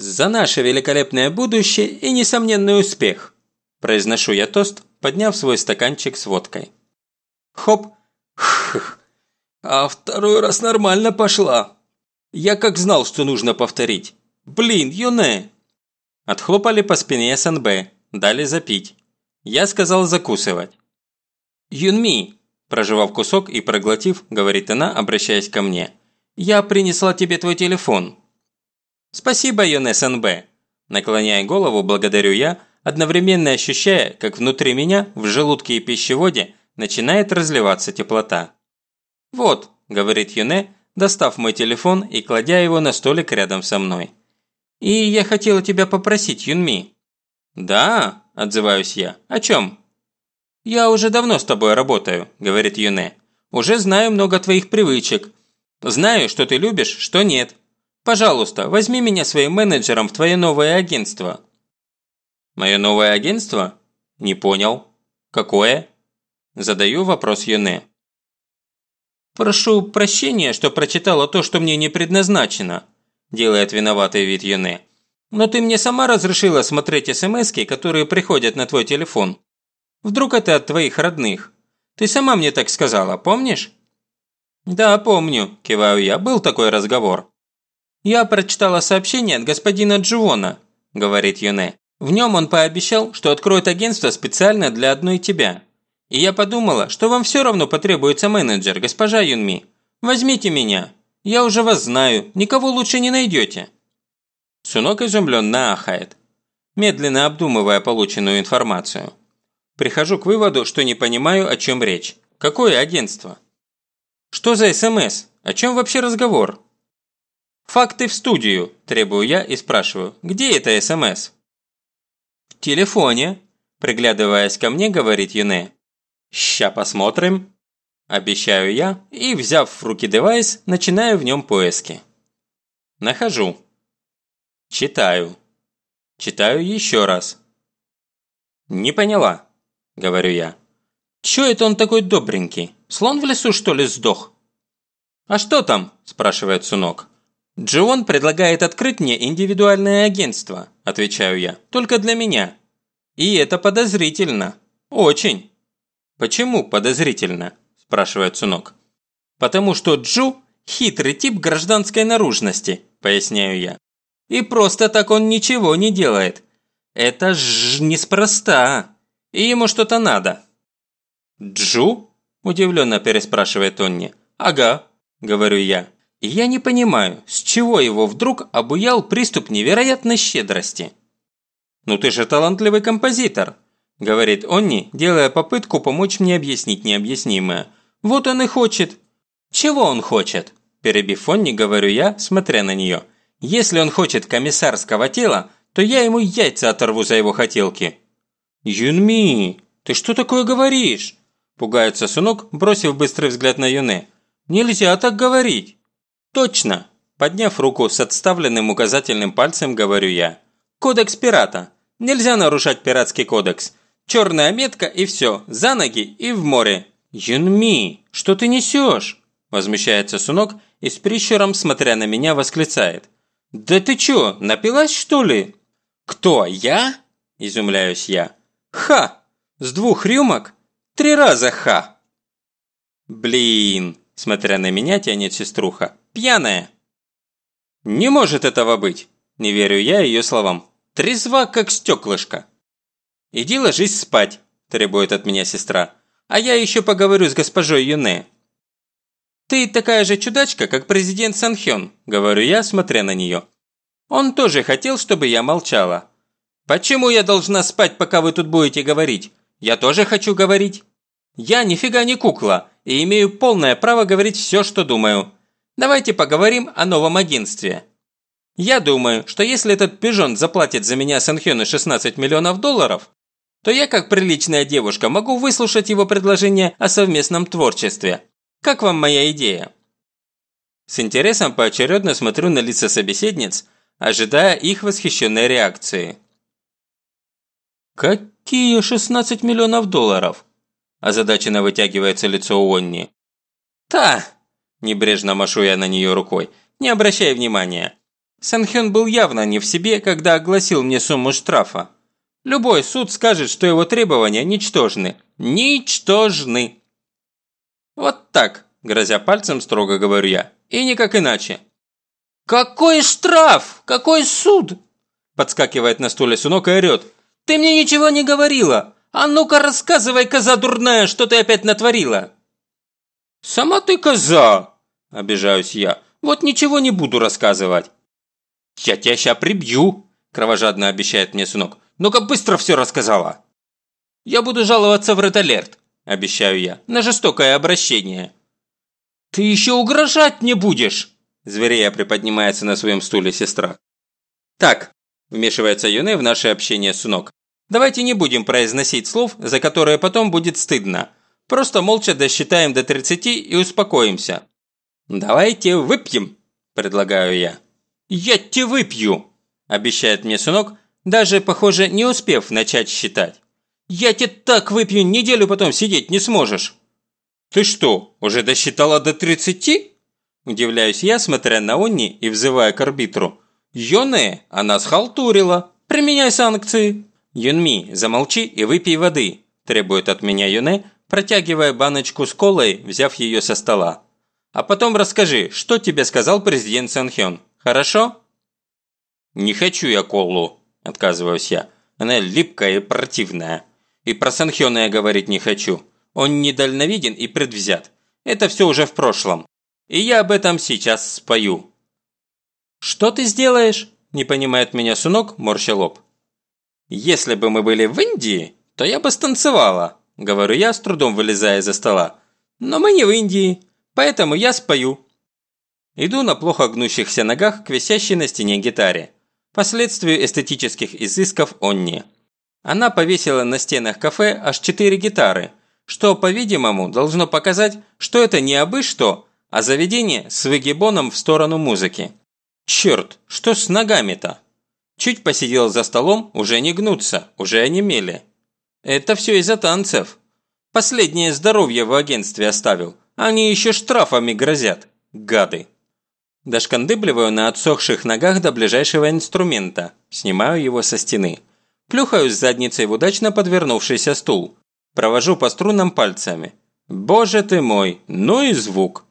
«За наше великолепное будущее и несомненный успех!» Произношу я тост, подняв свой стаканчик с водкой. Хоп! А второй раз нормально пошла. Я как знал, что нужно повторить. Блин, Юне! Отхлопали по спине СНБ, дали запить. Я сказал закусывать. «Юнми!» – проживав кусок и проглотив, говорит она, обращаясь ко мне. «Я принесла тебе твой телефон». «Спасибо, Юн СНБ!» Наклоняя голову, благодарю я, одновременно ощущая, как внутри меня, в желудке и пищеводе, начинает разливаться теплота. «Вот», – говорит Юне, достав мой телефон и кладя его на столик рядом со мной. «И я хотела тебя попросить, Юнми». «Да», – отзываюсь я. «О чем?» «Я уже давно с тобой работаю», – говорит Юне. «Уже знаю много твоих привычек. Знаю, что ты любишь, что нет. Пожалуйста, возьми меня своим менеджером в твое новое агентство». «Мое новое агентство?» «Не понял. Какое?» Задаю вопрос Юне. «Прошу прощения, что прочитала то, что мне не предназначено», делает виноватый вид Юне. «Но ты мне сама разрешила смотреть смски, которые приходят на твой телефон. Вдруг это от твоих родных? Ты сама мне так сказала, помнишь?» «Да, помню», – киваю я, – «был такой разговор». «Я прочитала сообщение от господина Джуона», – говорит Юне. «В нем он пообещал, что откроет агентство специально для одной тебя. И я подумала, что вам все равно потребуется менеджер, госпожа Юнми. Возьмите меня. Я уже вас знаю, никого лучше не найдете». Сунок изумленно ахает, медленно обдумывая полученную информацию. Прихожу к выводу, что не понимаю, о чем речь. Какое агентство? Что за СМС? О чем вообще разговор? «Факты в студию», – требую я и спрашиваю, где это СМС? «В телефоне», – приглядываясь ко мне, говорит Юне. «Ща посмотрим», – обещаю я и, взяв в руки девайс, начинаю в нем поиски. Нахожу. Читаю. Читаю еще раз. «Не поняла», – говорю я. «Чё это он такой добренький? Слон в лесу, что ли, сдох?» «А что там?» – спрашивает Сунок. «Джон предлагает открыть мне индивидуальное агентство», – отвечаю я. «Только для меня». «И это подозрительно. Очень». «Почему подозрительно?» – спрашивает Сунок. «Потому что Джу – хитрый тип гражданской наружности», – поясняю я. «И просто так он ничего не делает. Это ж неспроста. И ему что-то надо». «Джу?» – удивленно переспрашивает Тонни. «Ага», – говорю я. И я не понимаю, с чего его вдруг обуял приступ невероятной щедрости. «Ну ты же талантливый композитор», – говорит Онни, делая попытку помочь мне объяснить необъяснимое. «Вот он и хочет». «Чего он хочет?» – перебив Онни, говорю я, смотря на нее. «Если он хочет комиссарского тела, то я ему яйца оторву за его хотелки». «Юнми, ты что такое говоришь?» – пугается Сунок, бросив быстрый взгляд на Юне. «Нельзя так говорить». «Точно!» – подняв руку с отставленным указательным пальцем, говорю я. «Кодекс пирата. Нельзя нарушать пиратский кодекс. Черная метка и все, за ноги и в море. Юнми, что ты несешь? Возмущается Сунок и с прищуром, смотря на меня, восклицает. Да ты чё, напилась что ли? Кто, я? Изумляюсь я. Ха! С двух рюмок? Три раза ха! Блин, смотря на меня, тянет сеструха. Пьяная. Не может этого быть, не верю я ее словам. Трезва, как стеклышко. «Иди ложись спать», – требует от меня сестра. «А я еще поговорю с госпожой Юне». «Ты такая же чудачка, как президент Санхён», – говорю я, смотря на нее. «Он тоже хотел, чтобы я молчала». «Почему я должна спать, пока вы тут будете говорить? Я тоже хочу говорить». «Я нифига не кукла и имею полное право говорить все, что думаю. Давайте поговорим о новом агентстве». Я думаю, что если этот пижон заплатит за меня Санхёну 16 миллионов долларов, то я, как приличная девушка, могу выслушать его предложение о совместном творчестве. Как вам моя идея?» С интересом поочередно смотрю на лица собеседниц, ожидая их восхищенной реакции. «Какие 16 миллионов долларов?» Озадаченно вытягивается лицо Уонни. «Та!» – небрежно машу я на нее рукой. «Не обращай внимания. Санхён был явно не в себе, когда огласил мне сумму штрафа. Любой суд скажет, что его требования ничтожны. Ничтожны. Вот так, грозя пальцем, строго говорю я. И никак иначе. «Какой штраф? Какой суд?» Подскакивает на стуле Сунок и орёт. «Ты мне ничего не говорила! А ну-ка рассказывай, коза дурная, что ты опять натворила!» «Сама ты коза!» – обижаюсь я. «Вот ничего не буду рассказывать». «Я тебя ща прибью!» – кровожадно обещает мне Сунок. Ну-ка быстро все рассказала!» «Я буду жаловаться в Red обещаю я, на жестокое обращение». «Ты еще угрожать не будешь!» Зверея приподнимается на своем стуле сестра. «Так», – вмешивается Юне в наше общение Сунок. «Давайте не будем произносить слов, за которые потом будет стыдно. Просто молча досчитаем до 30 и успокоимся». «Давайте выпьем», – предлагаю я. «Я тебе выпью», – обещает мне Сунок, даже, похоже, не успев начать считать. «Я тебе так выпью, неделю потом сидеть не сможешь!» «Ты что, уже досчитала до тридцати?» Удивляюсь я, смотря на Онни и взывая к арбитру. «Йоне, она схалтурила! Применяй санкции!» «Юнми, замолчи и выпей воды!» Требует от меня Юне, протягивая баночку с колой, взяв ее со стола. «А потом расскажи, что тебе сказал президент Санхён, хорошо?» «Не хочу я колу», – отказываюсь я. «Она липкая и противная. И про Санхёна я говорить не хочу. Он недальновиден и предвзят. Это все уже в прошлом. И я об этом сейчас спою». «Что ты сделаешь?» – не понимает меня Сунок, морща лоб. «Если бы мы были в Индии, то я бы станцевала», – говорю я, с трудом вылезая из-за стола. «Но мы не в Индии, поэтому я спою». Иду на плохо гнущихся ногах к висящей на стене гитаре. Последствию эстетических изысков Онни. Она повесила на стенах кафе аж четыре гитары, что, по-видимому, должно показать, что это не абы что, а заведение с выгибоном в сторону музыки. Черт, что с ногами-то? Чуть посидел за столом, уже не гнутся, уже онемели. Это все из-за танцев. Последнее здоровье в агентстве оставил, они еще штрафами грозят, гады. Дошкандыбливаю на отсохших ногах до ближайшего инструмента, снимаю его со стены. Плюхаюсь задницей в удачно подвернувшийся стул. Провожу по струнам пальцами. Боже ты мой, ну и звук.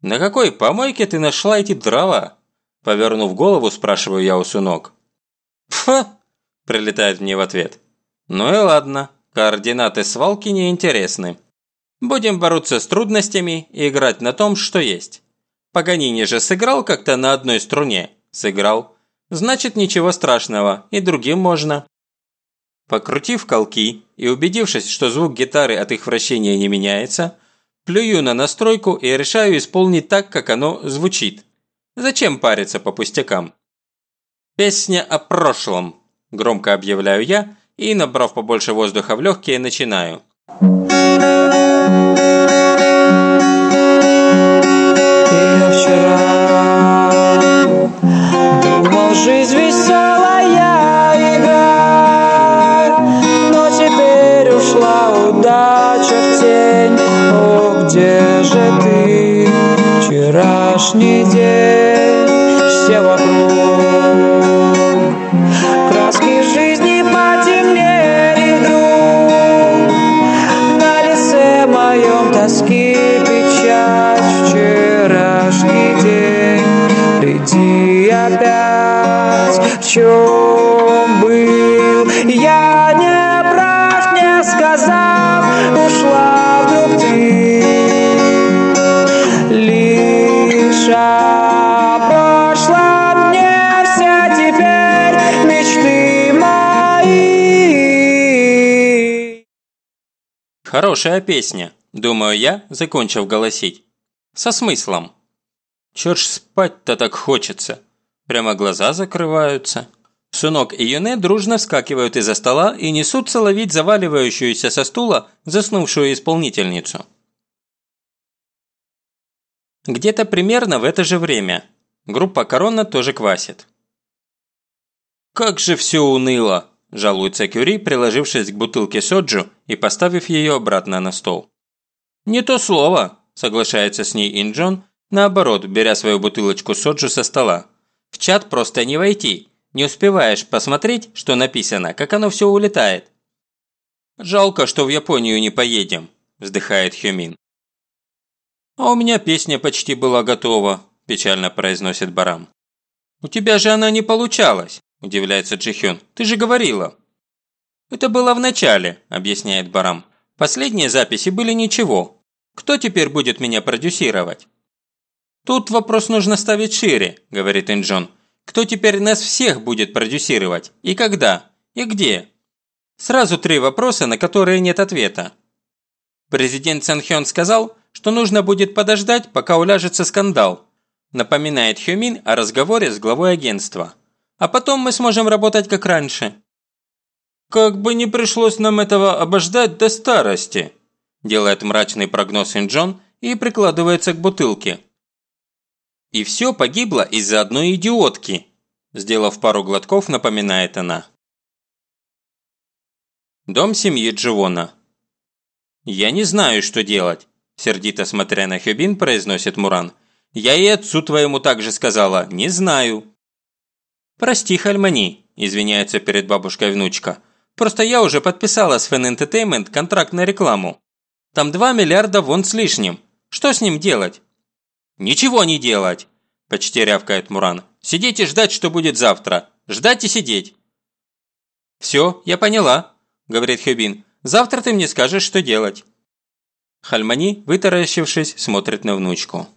«На какой помойке ты нашла эти дрова?» Повернув голову, спрашиваю я у сунок. «Пф!» – прилетает мне в ответ. «Ну и ладно, координаты свалки неинтересны. Будем бороться с трудностями и играть на том, что есть. Паганини же сыграл как-то на одной струне. Сыграл. Значит, ничего страшного, и другим можно. Покрутив колки и убедившись, что звук гитары от их вращения не меняется, плюю на настройку и решаю исполнить так, как оно звучит. Зачем париться по пустякам? «Песня о прошлом», – громко объявляю я и, набрав побольше воздуха в легкие, начинаю. Жизнь веселая игра, но теперь ушла удача в тень. О, где же ты, вчерашний день? Чем был Я не прав, не сказав, ушла вдруг ты Лишь о мне все теперь мечты мои Хорошая песня, думаю я, закончив голосить. Со смыслом. Чё ж спать-то так хочется? Прямо глаза закрываются. Сунок и Юне дружно вскакивают из-за стола и несутся ловить заваливающуюся со стула заснувшую исполнительницу. Где-то примерно в это же время группа «Корона» тоже квасит. «Как же все уныло!» – жалуется Кюри, приложившись к бутылке соджу и поставив ее обратно на стол. «Не то слово!» – соглашается с ней Инджон, наоборот, беря свою бутылочку соджу со стола. В чат просто не войти. Не успеваешь посмотреть, что написано, как оно все улетает. «Жалко, что в Японию не поедем», – вздыхает Хюмин. «А у меня песня почти была готова», – печально произносит Барам. «У тебя же она не получалась», – удивляется Джихён. «Ты же говорила». «Это было в начале», – объясняет Барам. «Последние записи были ничего. Кто теперь будет меня продюсировать?» «Тут вопрос нужно ставить шире», – говорит Инджон. «Кто теперь нас всех будет продюсировать? И когда? И где?» Сразу три вопроса, на которые нет ответа. Президент Санхён сказал, что нужно будет подождать, пока уляжется скандал. Напоминает Хюмин о разговоре с главой агентства. А потом мы сможем работать как раньше. «Как бы не пришлось нам этого обождать до старости», делает мрачный прогноз Инджон и прикладывается к бутылке. «И все погибло из-за одной идиотки», сделав пару глотков, напоминает она. Дом семьи Дживона. «Я не знаю, что делать», – сердито смотря на Хюбин, произносит Муран. «Я и отцу твоему также сказала, не знаю». «Прости, Хальмани», – извиняется перед бабушкой внучка. «Просто я уже подписала с Fan Entertainment контракт на рекламу. Там 2 миллиарда вон с лишним. Что с ним делать?» «Ничего не делать!» – почти рявкает Муран. «Сидеть и ждать, что будет завтра. Ждать и сидеть». «Все, я поняла», – говорит Хюбин. «Завтра ты мне скажешь, что делать». Хальмани, вытаращившись, смотрит на внучку.